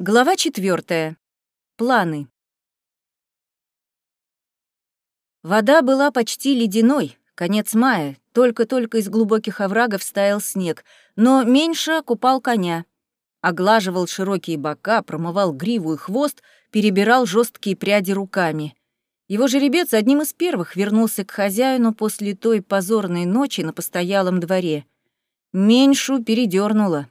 Глава четвертая. Планы. Вода была почти ледяной, конец мая, только-только из глубоких оврагов стаял снег, но меньше купал коня. Оглаживал широкие бока, промывал гриву и хвост, перебирал жесткие пряди руками. Его жеребец одним из первых вернулся к хозяину после той позорной ночи на постоялом дворе. Меньшу передернуло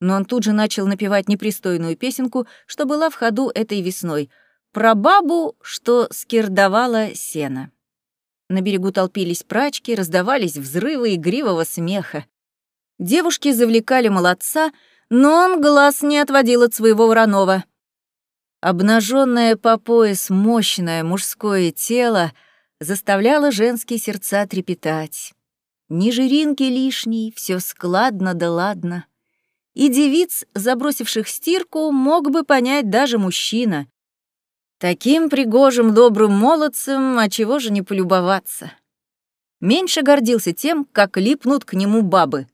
но он тут же начал напевать непристойную песенку, что была в ходу этой весной, про бабу, что скирдовала сено. На берегу толпились прачки, раздавались взрывы игривого смеха. Девушки завлекали молодца, но он глаз не отводил от своего вороного. Обнаженное по пояс мощное мужское тело заставляло женские сердца трепетать. Ни жиринки лишней, все складно да ладно — и девиц, забросивших стирку, мог бы понять даже мужчина. Таким пригожим добрым молодцем, а чего же не полюбоваться? Меньше гордился тем, как липнут к нему бабы.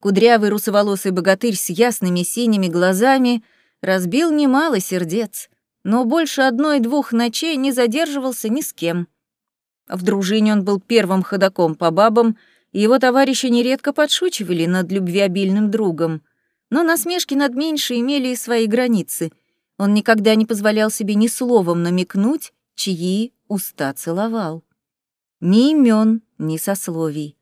Кудрявый русоволосый богатырь с ясными синими глазами разбил немало сердец, но больше одной-двух ночей не задерживался ни с кем. В дружине он был первым ходаком по бабам, и его товарищи нередко подшучивали над любвеобильным другом. Но насмешки над меньшей имели и свои границы. Он никогда не позволял себе ни словом намекнуть, чьи уста целовал. Ни имен, ни сословий.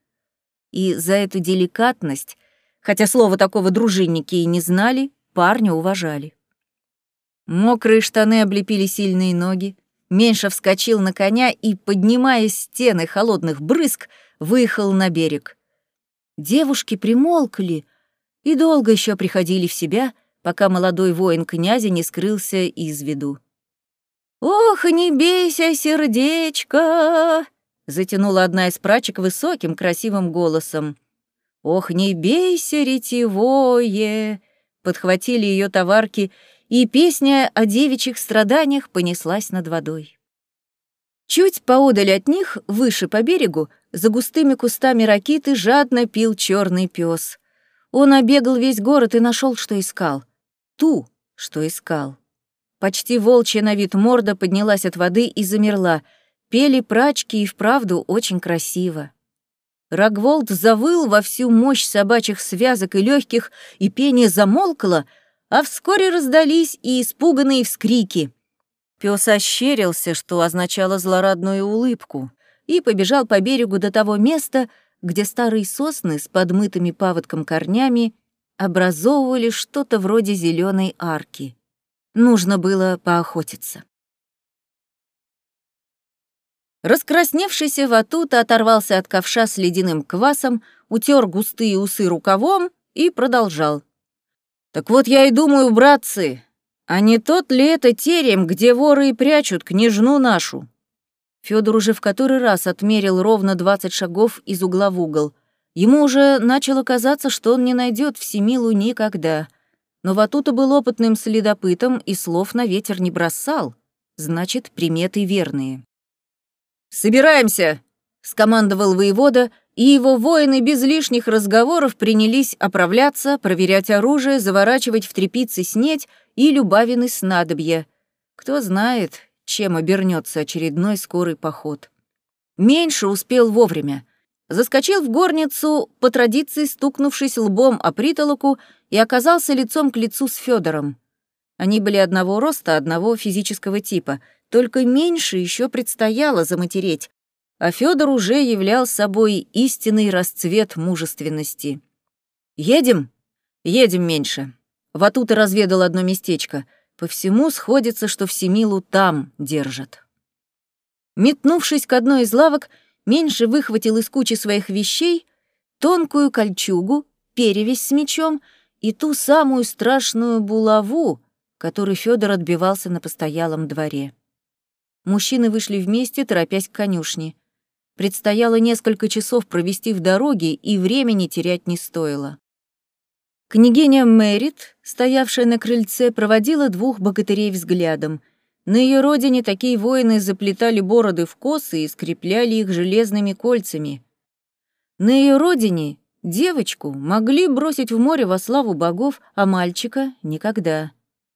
И за эту деликатность, хотя слова такого дружинники и не знали, парня уважали. Мокрые штаны облепили сильные ноги, Меньше вскочил на коня и, поднимая стены холодных брызг, выехал на берег. Девушки примолкли, и долго еще приходили в себя, пока молодой воин князя не скрылся из виду. «Ох, не бейся, сердечко!» — затянула одна из прачек высоким красивым голосом. «Ох, не бейся, ретевое!» — подхватили ее товарки, и песня о девичьих страданиях понеслась над водой. Чуть поодаль от них, выше по берегу, за густыми кустами ракиты жадно пил черный пес. Он обегал весь город и нашел, что искал. Ту, что искал. Почти волчья на вид морда поднялась от воды и замерла. Пели прачки и вправду очень красиво. Рогволд завыл во всю мощь собачьих связок и легких, и пение замолкло, а вскоре раздались и испуганные вскрики. Пес ощерился, что означало злорадную улыбку, и побежал по берегу до того места, где старые сосны с подмытыми паводком корнями образовывали что-то вроде зеленой арки. Нужно было поохотиться. Раскрасневшийся Ватута оторвался от ковша с ледяным квасом, утер густые усы рукавом и продолжал. «Так вот я и думаю, братцы, а не тот ли это терем, где воры и прячут княжну нашу?» Федор уже в который раз отмерил ровно 20 шагов из угла в угол. Ему уже начало казаться, что он не найдет Всемилу никогда. Но Ватута был опытным следопытом и слов на ветер не бросал. Значит, приметы верные. «Собираемся!» — скомандовал воевода, и его воины без лишних разговоров принялись оправляться, проверять оружие, заворачивать в трепицы снеть и любавины снадобья. Кто знает, чем обернется очередной скорый поход. Меньше успел вовремя. Заскочил в горницу, по традиции стукнувшись лбом о притолоку, и оказался лицом к лицу с Федором. Они были одного роста, одного физического типа, только меньше еще предстояло заматереть, а Федор уже являл собой истинный расцвет мужественности. «Едем?» «Едем меньше». Ватута разведал одно местечко — по всему сходится, что Всемилу там держат. Метнувшись к одной из лавок, меньше выхватил из кучи своих вещей тонкую кольчугу, перевязь с мечом и ту самую страшную булаву, которой Федор отбивался на постоялом дворе. Мужчины вышли вместе, торопясь к конюшне. Предстояло несколько часов провести в дороге, и времени терять не стоило. Княгиня Мэрит, стоявшая на крыльце, проводила двух богатырей взглядом. На ее родине такие воины заплетали бороды в косы и скрепляли их железными кольцами. На ее родине девочку могли бросить в море во славу богов, а мальчика — никогда.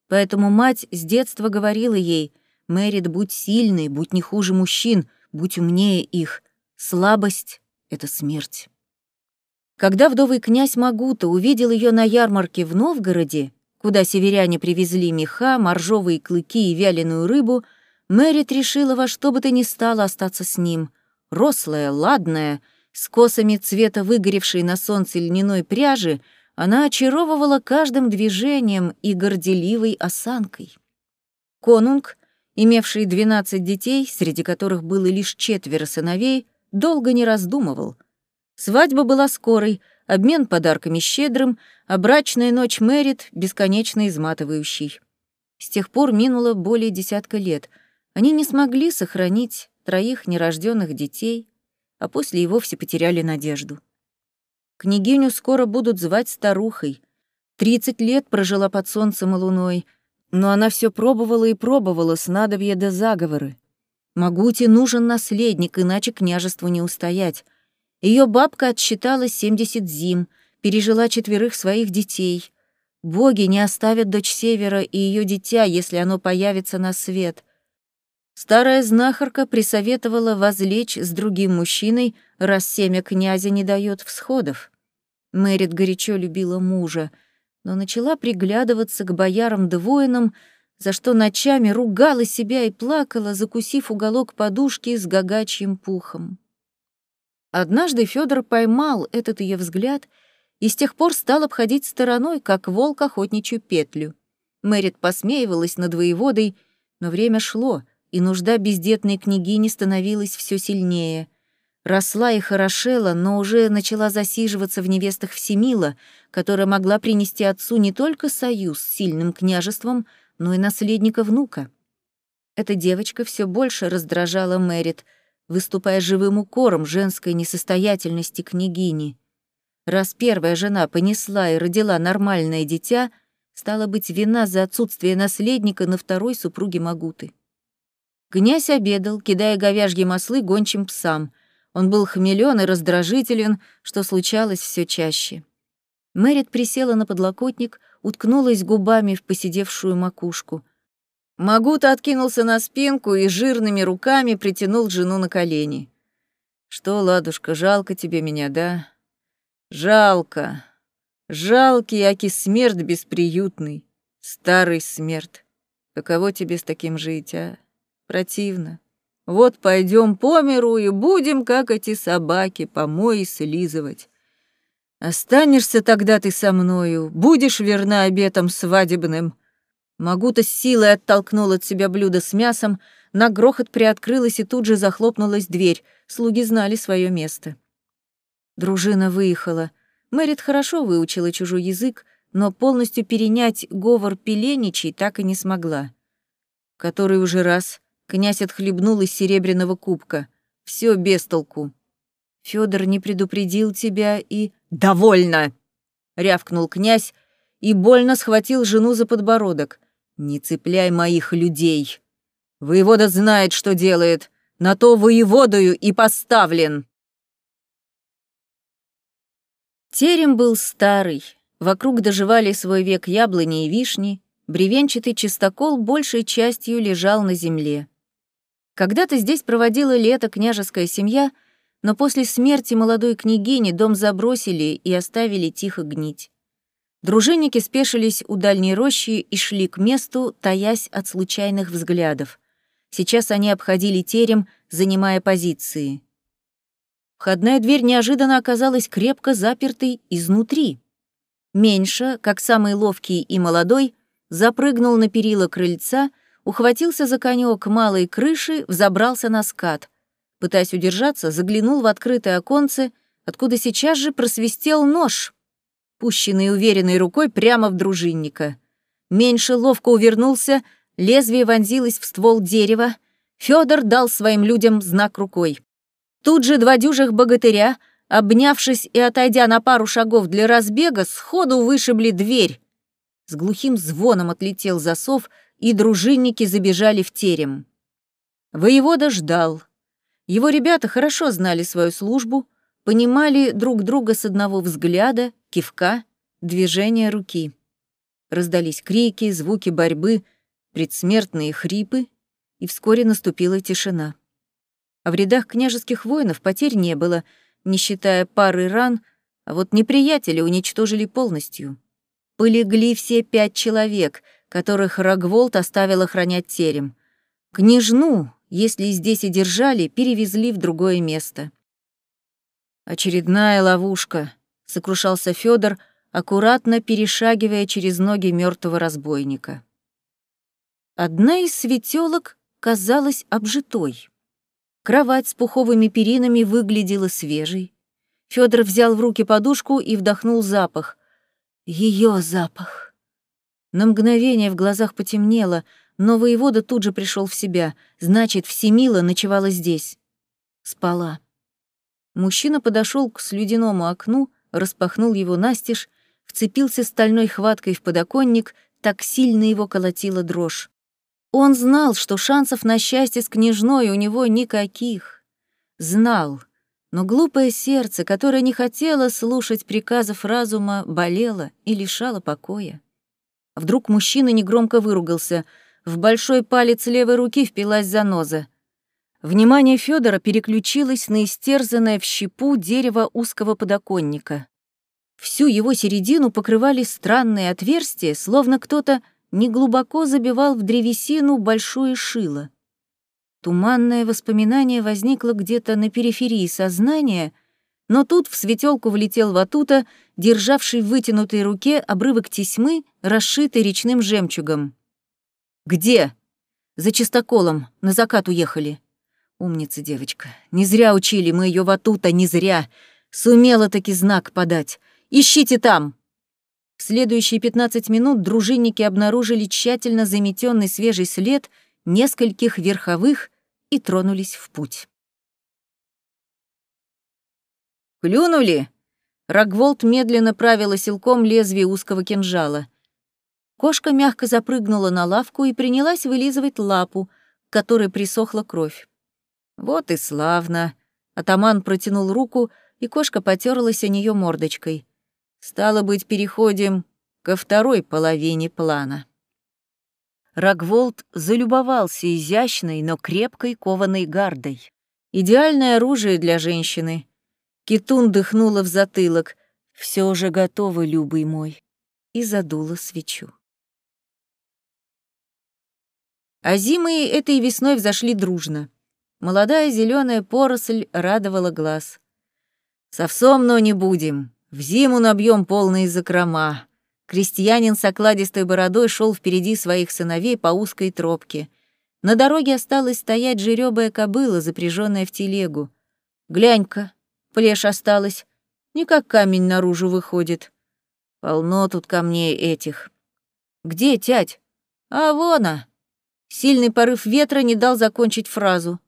Поэтому мать с детства говорила ей, «Мэрит, будь сильной, будь не хуже мужчин, будь умнее их. Слабость — это смерть». Когда вдовый князь Магута увидел ее на ярмарке в Новгороде, куда северяне привезли меха, моржовые клыки и вяленую рыбу, Мэрит решила во что бы то ни стало остаться с ним. Рослая, ладная, с косами цвета выгоревшей на солнце льняной пряжи, она очаровывала каждым движением и горделивой осанкой. Конунг, имевший двенадцать детей, среди которых было лишь четверо сыновей, долго не раздумывал — Свадьба была скорой, обмен подарками щедрым, а брачная ночь Мэрит бесконечно изматывающей. С тех пор минуло более десятка лет. Они не смогли сохранить троих нерожденных детей, а после и вовсе потеряли надежду. Княгиню скоро будут звать старухой. Тридцать лет прожила под солнцем и луной, но она все пробовала и пробовала снадобья да заговоры. Магуте нужен наследник, иначе княжеству не устоять — ее бабка отсчитала 70 зим, пережила четверых своих детей. Боги не оставят дочь Севера и ее дитя, если оно появится на свет. Старая знахарка присоветовала возлечь с другим мужчиной, раз семя князя не дает всходов. Мэрит горячо любила мужа, но начала приглядываться к боярам да воинам, за что ночами ругала себя и плакала, закусив уголок подушки с гагачьим пухом. Однажды Федор поймал этот ее взгляд и с тех пор стал обходить стороной, как волк охотничью петлю. Мэрит посмеивалась над воеводой, но время шло, и нужда бездетной княгини становилась все сильнее. Росла и хорошела, но уже начала засиживаться в невестах Всемила, которая могла принести отцу не только союз с сильным княжеством, но и наследника внука. Эта девочка все больше раздражала Мэрит — выступая живым укором женской несостоятельности княгини. Раз первая жена понесла и родила нормальное дитя, стала быть вина за отсутствие наследника на второй супруге Магуты. Князь обедал, кидая говяжьи маслы гончим псам. Он был хмелен и раздражителен, что случалось все чаще. Мэрит присела на подлокотник, уткнулась губами в посидевшую макушку. Магута откинулся на спинку и жирными руками притянул жену на колени. «Что, ладушка, жалко тебе меня, да?» «Жалко. Жалкий, аки смерть бесприютный. Старый смерть. Каково тебе с таким жить, а? Противно. Вот пойдем по миру и будем, как эти собаки, помой слизывать. Останешься тогда ты со мною, будешь верна обетам свадебным, Магута с силой оттолкнул от себя блюдо с мясом, на грохот приоткрылась и тут же захлопнулась дверь. Слуги знали свое место. Дружина выехала. Мэрит хорошо выучила чужой язык, но полностью перенять говор пеленичей так и не смогла. Который уже раз князь отхлебнул из серебряного кубка. Все без толку. Федор не предупредил тебя и... «Довольно!» — рявкнул князь и больно схватил жену за подбородок. «Не цепляй моих людей. Воевода знает, что делает. На то воеводою и поставлен». Терем был старый. Вокруг доживали свой век яблони и вишни. Бревенчатый чистокол большей частью лежал на земле. Когда-то здесь проводила лето княжеская семья, но после смерти молодой княгини дом забросили и оставили тихо гнить. Дружинники спешились у дальней рощи и шли к месту, таясь от случайных взглядов. Сейчас они обходили терем, занимая позиции. Входная дверь неожиданно оказалась крепко запертой изнутри. Меньше, как самый ловкий и молодой, запрыгнул на перила крыльца, ухватился за конек малой крыши, взобрался на скат. Пытаясь удержаться, заглянул в открытое оконце, откуда сейчас же просвистел нож — пущенный уверенной рукой прямо в дружинника. Меньше ловко увернулся, лезвие вонзилось в ствол дерева. Федор дал своим людям знак рукой. Тут же два дюжих богатыря, обнявшись и отойдя на пару шагов для разбега, сходу вышибли дверь. С глухим звоном отлетел засов, и дружинники забежали в терем. Воевода ждал. Его ребята хорошо знали свою службу, понимали друг друга с одного взгляда, кивка, движения руки. Раздались крики, звуки борьбы, предсмертные хрипы, и вскоре наступила тишина. А в рядах княжеских воинов потерь не было, не считая пары ран, а вот неприятеля уничтожили полностью. Полегли все пять человек, которых Рогволд оставил охранять терем. Княжну, если здесь и держали, перевезли в другое место. «Очередная ловушка», — сокрушался Федор, аккуратно перешагивая через ноги мертвого разбойника. Одна из светелок казалась обжитой. Кровать с пуховыми перинами выглядела свежей. Федор взял в руки подушку и вдохнул запах. Ее запах. На мгновение в глазах потемнело, но воевода тут же пришел в себя. Значит, Всемила ночевала здесь. Спала. Мужчина подошел к слюдяному окну, распахнул его настежь, вцепился стальной хваткой в подоконник, так сильно его колотила дрожь. Он знал, что шансов на счастье с княжной у него никаких. Знал, но глупое сердце, которое не хотело слушать приказов разума, болело и лишало покоя. Вдруг мужчина негромко выругался. В большой палец левой руки впилась заноза. Внимание Федора переключилось на истерзанное в щепу дерево узкого подоконника. Всю его середину покрывали странные отверстия, словно кто-то неглубоко забивал в древесину большое шило. Туманное воспоминание возникло где-то на периферии сознания, но тут в светелку влетел Ватута, державший в вытянутой руке обрывок тесьмы, расшитый речным жемчугом. «Где?» «За чистоколом, на закат уехали». «Умница девочка. Не зря учили мы ее Ватута, не зря. Сумела таки знак подать. Ищите там!» В следующие 15 минут дружинники обнаружили тщательно заметенный свежий след нескольких верховых и тронулись в путь. «Клюнули?» Рогволд медленно правила силком лезвие узкого кинжала. Кошка мягко запрыгнула на лавку и принялась вылизывать лапу, к которой присохла кровь. «Вот и славно!» Атаман протянул руку, и кошка потерлась о нее мордочкой. Стало быть, переходим ко второй половине плана. Рогволд залюбовался изящной, но крепкой кованой гардой. Идеальное оружие для женщины. Китун дыхнула в затылок. Все уже готово, любый мой. И задула свечу. А зимы этой весной взошли дружно. Молодая зеленая поросль радовала глаз. «Совсом, но не будем. В зиму набьем полные закрома. Крестьянин с окладистой бородой шел впереди своих сыновей по узкой тропке. На дороге осталась стоять жеребая кобыла, запряженная в телегу. Глянь-ка, плешь осталась. Не как камень наружу выходит. Полно тут камней этих. Где тять? А вон она. Сильный порыв ветра не дал закончить фразу.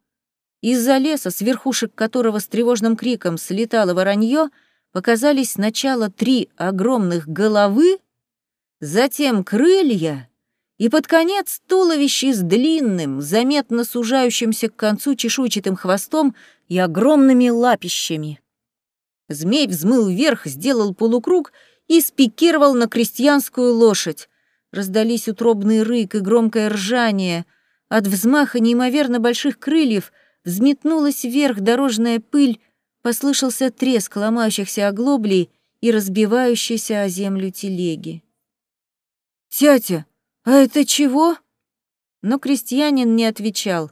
Из-за леса, с верхушек которого с тревожным криком слетало воронье, показались сначала три огромных головы, затем крылья и под конец туловище с длинным, заметно сужающимся к концу чешуйчатым хвостом и огромными лапищами. Змей взмыл вверх, сделал полукруг и спикировал на крестьянскую лошадь. Раздались утробный рык и громкое ржание. От взмаха неимоверно больших крыльев взметнулась вверх дорожная пыль, послышался треск ломающихся оглоблей и разбивающейся о землю телеги. «Тятя, а это чего?» Но крестьянин не отвечал.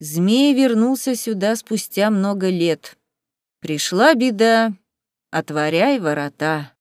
Змей вернулся сюда спустя много лет. Пришла беда, отворяй ворота.